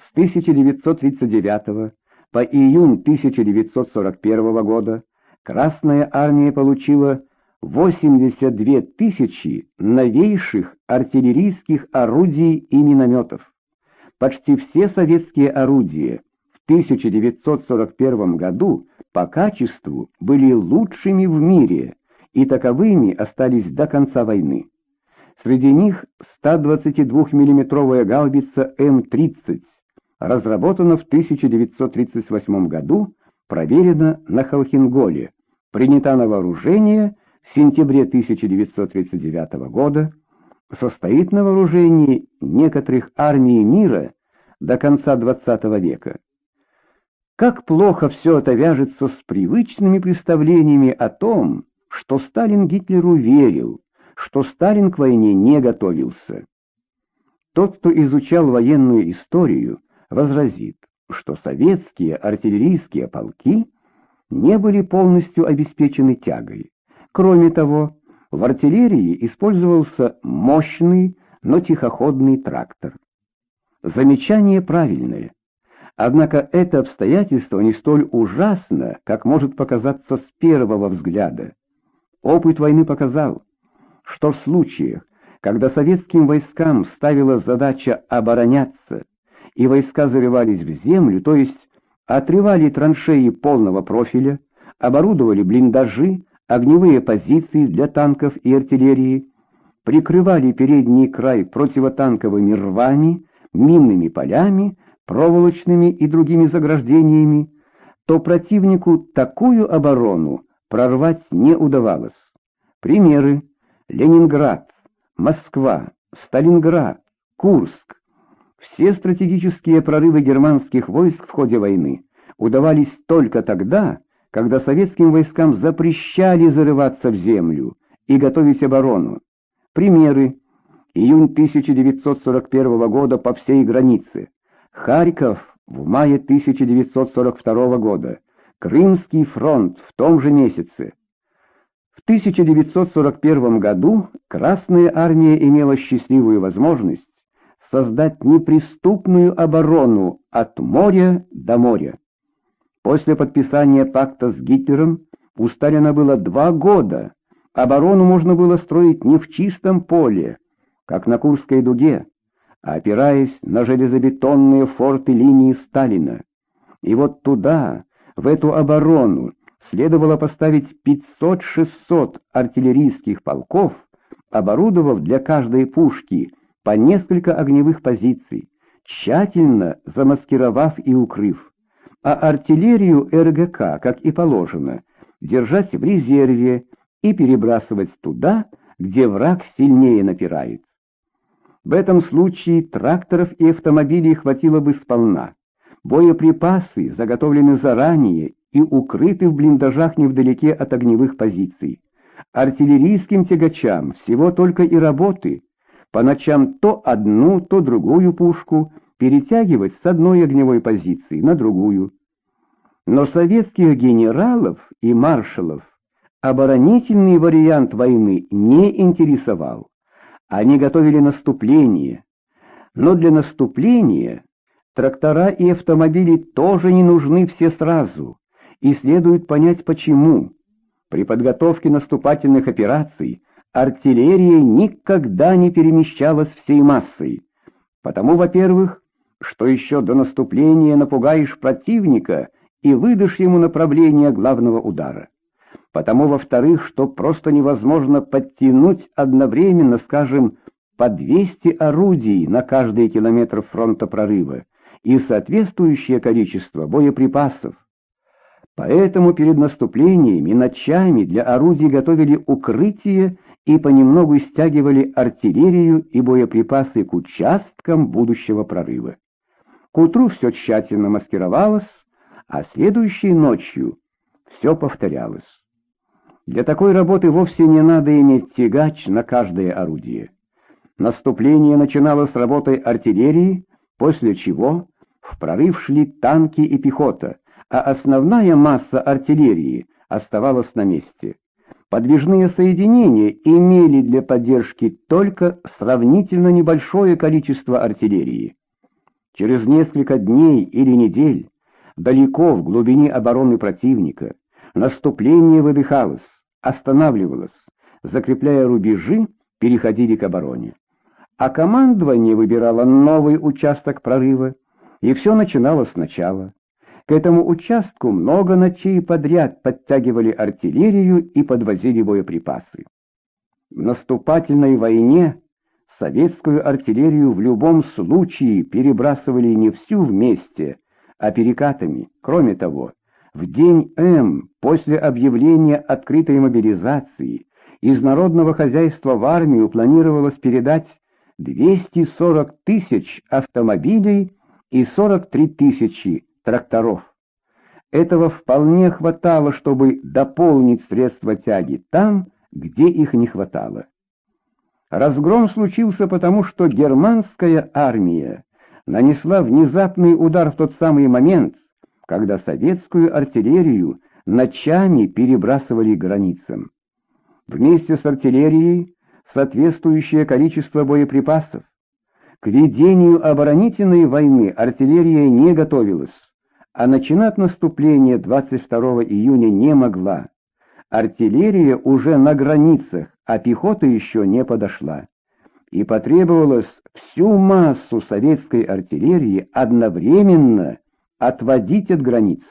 с 1939 по июнь 1941 года Красная Армия получила 82 тысячи новейших артиллерийских орудий и минометов. Почти все советские орудия в 1941 году по качеству были лучшими в мире и таковыми остались до конца войны. Среди них 122 миллиметровая гаубица М-30, разработана в 1938 году, проверена на Халхинголе, принята на вооружение в сентябре 1939 года, состоит на вооружении некоторых армий мира до конца XX века. Как плохо все это вяжется с привычными представлениями о том, что Сталин Гитлеру верил, что Сталин к войне не готовился. Тот, кто изучал военную историю, возразит, что советские артиллерийские полки не были полностью обеспечены тягой. Кроме того, в артиллерии использовался мощный, но тихоходный трактор. Замечание правильное. Однако это обстоятельство не столь ужасно, как может показаться с первого взгляда. Опыт войны показал, что в случаях, когда советским войскам ставила задача обороняться, и войска зарывались в землю, то есть отрывали траншеи полного профиля, оборудовали блиндажи, огневые позиции для танков и артиллерии, прикрывали передний край противотанковыми рвами, минными полями, проволочными и другими заграждениями, то противнику такую оборону прорвать не удавалось. Примеры. Ленинград, Москва, Сталинград, Курск. Все стратегические прорывы германских войск в ходе войны удавались только тогда, когда советским войскам запрещали зарываться в землю и готовить оборону. Примеры. Июнь 1941 года по всей границе. Харьков в мае 1942 года. Крымский фронт в том же месяце. В 1941 году Красная Армия имела счастливую возможность создать неприступную оборону от моря до моря. После подписания пакта с Гитлером у Сталина было два года. Оборону можно было строить не в чистом поле, как на Курской дуге, а опираясь на железобетонные форты линии Сталина. И вот туда, в эту оборону, следовало поставить 500-600 артиллерийских полков, оборудовав для каждой пушки по несколько огневых позиций, тщательно замаскировав и укрыв, а артиллерию РГК, как и положено, держать в резерве и перебрасывать туда, где враг сильнее напирает. В этом случае тракторов и автомобилей хватило бы сполна. Боеприпасы заготовлены заранее и укрыты в блиндажах невдалеке от огневых позиций. Артиллерийским тягачам всего только и работы по ночам то одну, то другую пушку перетягивать с одной огневой позиции на другую. Но советских генералов и маршалов оборонительный вариант войны не интересовал. Они готовили наступление. Но для наступления трактора и автомобили тоже не нужны все сразу и следует понять почему. При подготовке наступательных операций артиллерия никогда не перемещалась всей массой. Потому, во-первых, что еще до наступления напугаешь противника и выдашь ему направление главного удара. Потому, во-вторых, что просто невозможно подтянуть одновременно, скажем, по 200 орудий на каждый километр фронта прорыва и соответствующее количество боеприпасов. Поэтому перед наступлением и ночами для орудий готовили укрытие и понемногу стягивали артиллерию и боеприпасы к участкам будущего прорыва. К утру все тщательно маскировалось, а следующей ночью все повторялось. Для такой работы вовсе не надо иметь тягач на каждое орудие. Наступление начиналось с работы артиллерии, после чего в прорыв шли танки и пехота, а основная масса артиллерии оставалась на месте. Подвижные соединения имели для поддержки только сравнительно небольшое количество артиллерии. Через несколько дней или недель, далеко в глубине обороны противника, наступление выдыхалось, останавливалось, закрепляя рубежи, переходили к обороне. А командование выбирало новый участок прорыва, и все начиналось сначала. К этому участку много ночей подряд подтягивали артиллерию и подвозили боеприпасы. В наступательной войне советскую артиллерию в любом случае перебрасывали не всю вместе, а перекатами. Кроме того, в день М, после объявления открытой мобилизации, из народного хозяйства в армию планировалось передать 240 тысяч автомобилей и 43 тысячи тракторов. Этого вполне хватало, чтобы дополнить средства тяги там, где их не хватало. Разгром случился потому, что германская армия нанесла внезапный удар в тот самый момент, когда советскую артиллерию ночами перебрасывали границам. Вместе с артиллерией соответствующее количество боеприпасов. К ведению оборонительной войны артиллерия не готовилась, а начинать наступление 22 июня не могла. Артиллерия уже на границах, а пехота еще не подошла. И потребовалось всю массу советской артиллерии одновременно отводить от границ.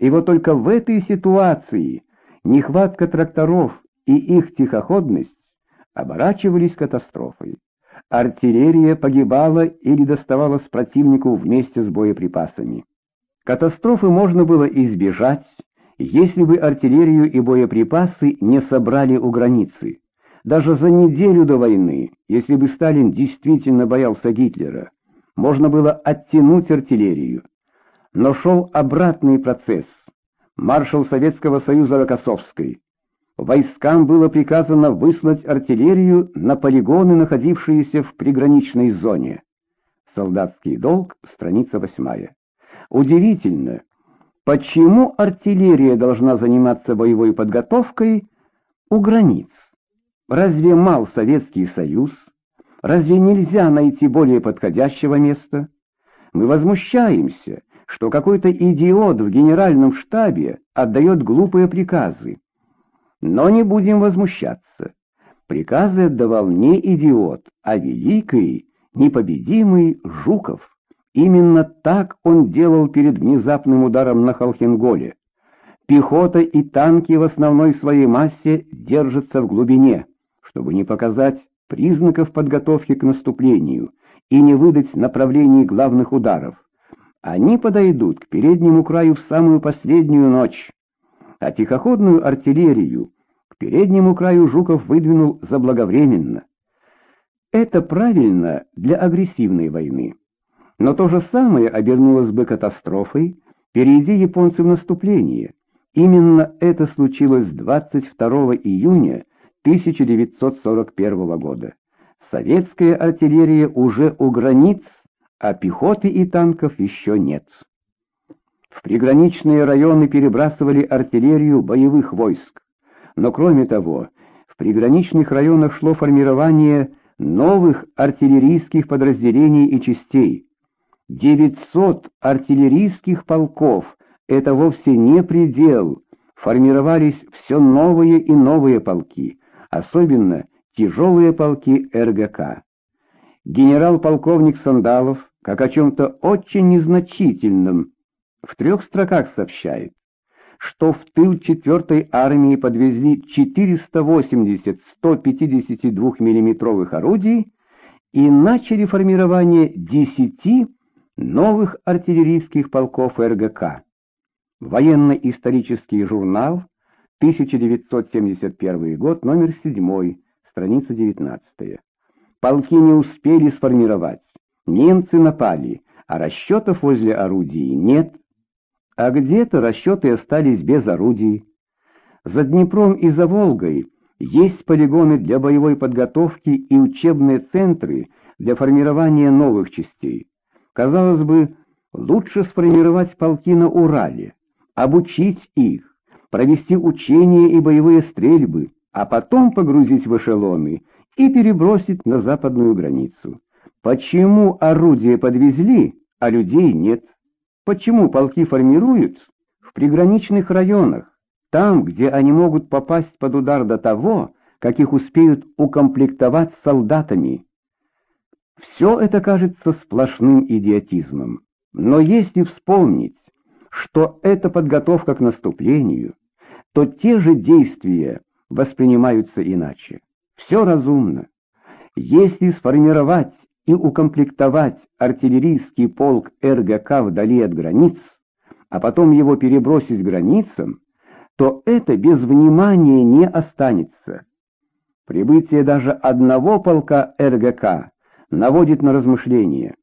И вот только в этой ситуации нехватка тракторов и их тихоходность оборачивались катастрофой. Артиллерия погибала или доставалась противнику вместе с боеприпасами. Катастрофы можно было избежать, если бы артиллерию и боеприпасы не собрали у границы. Даже за неделю до войны, если бы Сталин действительно боялся Гитлера, можно было оттянуть артиллерию. Но шел обратный процесс. Маршал Советского Союза Рокоссовский. Войскам было приказано выслать артиллерию на полигоны, находившиеся в приграничной зоне. Солдатский долг, страница 8. Удивительно, Почему артиллерия должна заниматься боевой подготовкой у границ? Разве мал Советский Союз? Разве нельзя найти более подходящего места? Мы возмущаемся, что какой-то идиот в генеральном штабе отдает глупые приказы. Но не будем возмущаться. Приказы отдавал не идиот, а великий, непобедимый Жуков. Именно так он делал перед внезапным ударом на Халхенголе. Пехота и танки в основной своей массе держатся в глубине, чтобы не показать признаков подготовки к наступлению и не выдать направлений главных ударов. Они подойдут к переднему краю в самую последнюю ночь, а тихоходную артиллерию к переднему краю Жуков выдвинул заблаговременно. Это правильно для агрессивной войны. Но то же самое обернулось бы катастрофой, перейди японцы в наступление. Именно это случилось 22 июня 1941 года. Советская артиллерия уже у границ, а пехоты и танков еще нет. В приграничные районы перебрасывали артиллерию боевых войск. Но кроме того, в приграничных районах шло формирование новых артиллерийских подразделений и частей, 900 артиллерийских полков — это вовсе не предел. Формировались все новые и новые полки, особенно тяжелые полки РГК. Генерал-полковник Сандалов, как о чем-то очень незначительном, в трех строках сообщает, что в тыл 4-й армии подвезли 480 152 миллиметровых орудий и начали формирование 10 новых артиллерийских полков РГК. Военно-исторический журнал, 1971 год, номер 7, страница 19. Полки не успели сформировать. Немцы напали, а расчетов возле орудий нет. А где-то расчеты остались без орудий. За Днепром и за Волгой есть полигоны для боевой подготовки и учебные центры для формирования новых частей. Казалось бы, лучше сформировать полки на Урале, обучить их, провести учения и боевые стрельбы, а потом погрузить в эшелоны и перебросить на западную границу. Почему орудия подвезли, а людей нет? Почему полки формируют в приграничных районах, там, где они могут попасть под удар до того, как их успеют укомплектовать солдатами? Все это кажется сплошным идиотизмом. Но если вспомнить, что это подготовка к наступлению, то те же действия воспринимаются иначе. Все разумно. Если сформировать и укомплектовать артиллерийский полк РГК вдали от границ, а потом его перебросить границам, то это без внимания не останется. Прибытие даже одного полка РГК наводит на размышления.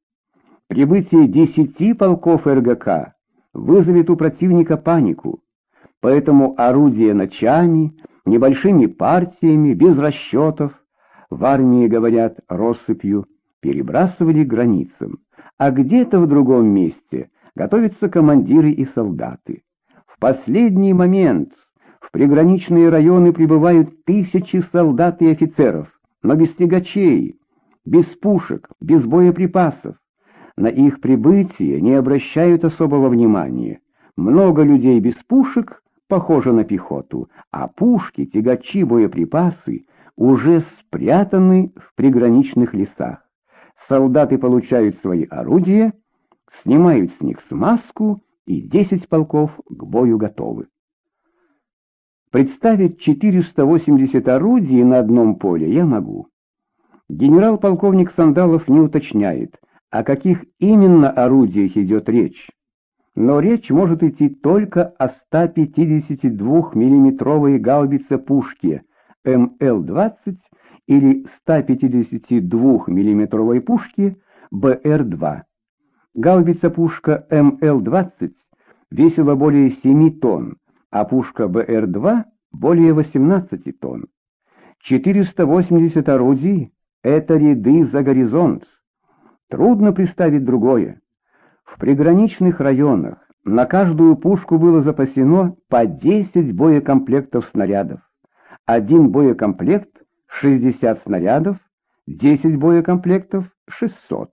Прибытие десяти полков РГК вызовет у противника панику, поэтому орудия ночами, небольшими партиями, без расчетов, в армии, говорят, россыпью, перебрасывали границам, а где-то в другом месте готовятся командиры и солдаты. В последний момент в приграничные районы прибывают тысячи солдат и офицеров, но без тягачей, без пушек, без боеприпасов. На их прибытие не обращают особого внимания. Много людей без пушек похоже на пехоту, а пушки, тягачи, боеприпасы уже спрятаны в приграничных лесах. Солдаты получают свои орудия, снимают с них смазку, и 10 полков к бою готовы. Представить 480 орудий на одном поле я могу. Генерал-полковник Сандалов не уточняет, о каких именно орудиях идет речь. Но речь может идти только о 152 миллиметровой гаубице пушки МЛ-20 или 152 миллиметровой пушки БР-2. Гаубица-пушка МЛ-20 весила более 7 тонн, а пушка БР-2 более 18 тонн. 480 орудий это ряды за горизонт. Трудно представить другое. В приграничных районах на каждую пушку было запасено по 10 боекомплектов снарядов. Один боекомплект — 60 снарядов, 10 боекомплектов — 600.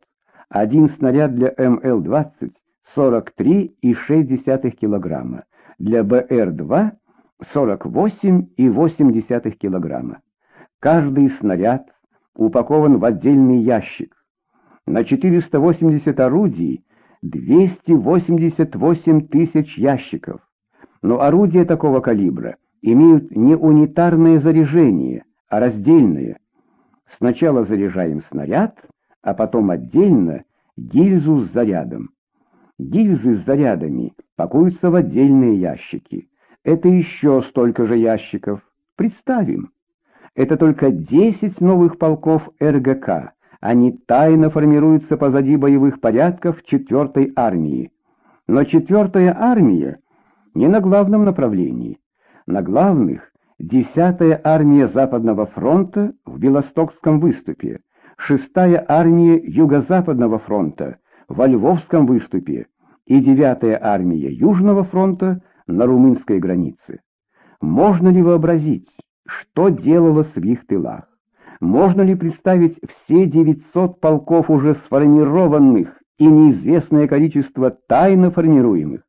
Один снаряд для МЛ-20 — 43,6 килограмма, для БР-2 — 48,8 килограмма. Каждый снаряд упакован в отдельный ящик. На 480 орудий 288 тысяч ящиков. Но орудия такого калибра имеют не унитарное заряжение, а раздельное. Сначала заряжаем снаряд, а потом отдельно гильзу с зарядом. Гильзы с зарядами пакуются в отдельные ящики. Это еще столько же ящиков. Представим. Это только 10 новых полков РГК. Они тайно формируются позади боевых порядков 4-й армии. Но 4-я армия не на главном направлении. На главных 10-я армия Западного фронта в Белостокском выступе, 6-я армия Юго-Западного фронта во Львовском выступе и 9-я армия Южного фронта на румынской границе. Можно ли вообразить, что делалось в их тылах. Можно ли представить все 900 полков уже сформированных и неизвестное количество тайно формируемых?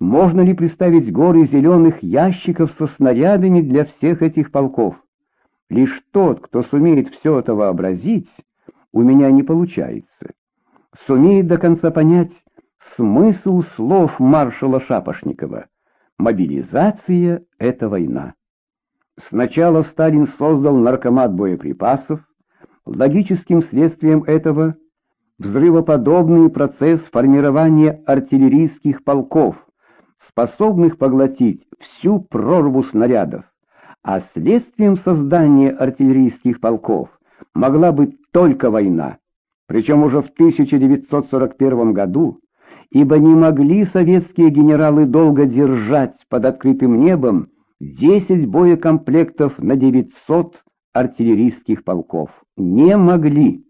Можно ли представить горы зеленых ящиков со снарядами для всех этих полков? Лишь тот, кто сумеет все это вообразить, у меня не получается. Сумеет до конца понять смысл слов маршала Шапошникова. Мобилизация — это война. Сначала Сталин создал наркомат боеприпасов, логическим следствием этого взрывоподобный процесс формирования артиллерийских полков, способных поглотить всю прорву снарядов, а следствием создания артиллерийских полков могла быть только война, причем уже в 1941 году, ибо не могли советские генералы долго держать под открытым небом 10 боекомплектов на 900 артиллерийских полков. Не могли.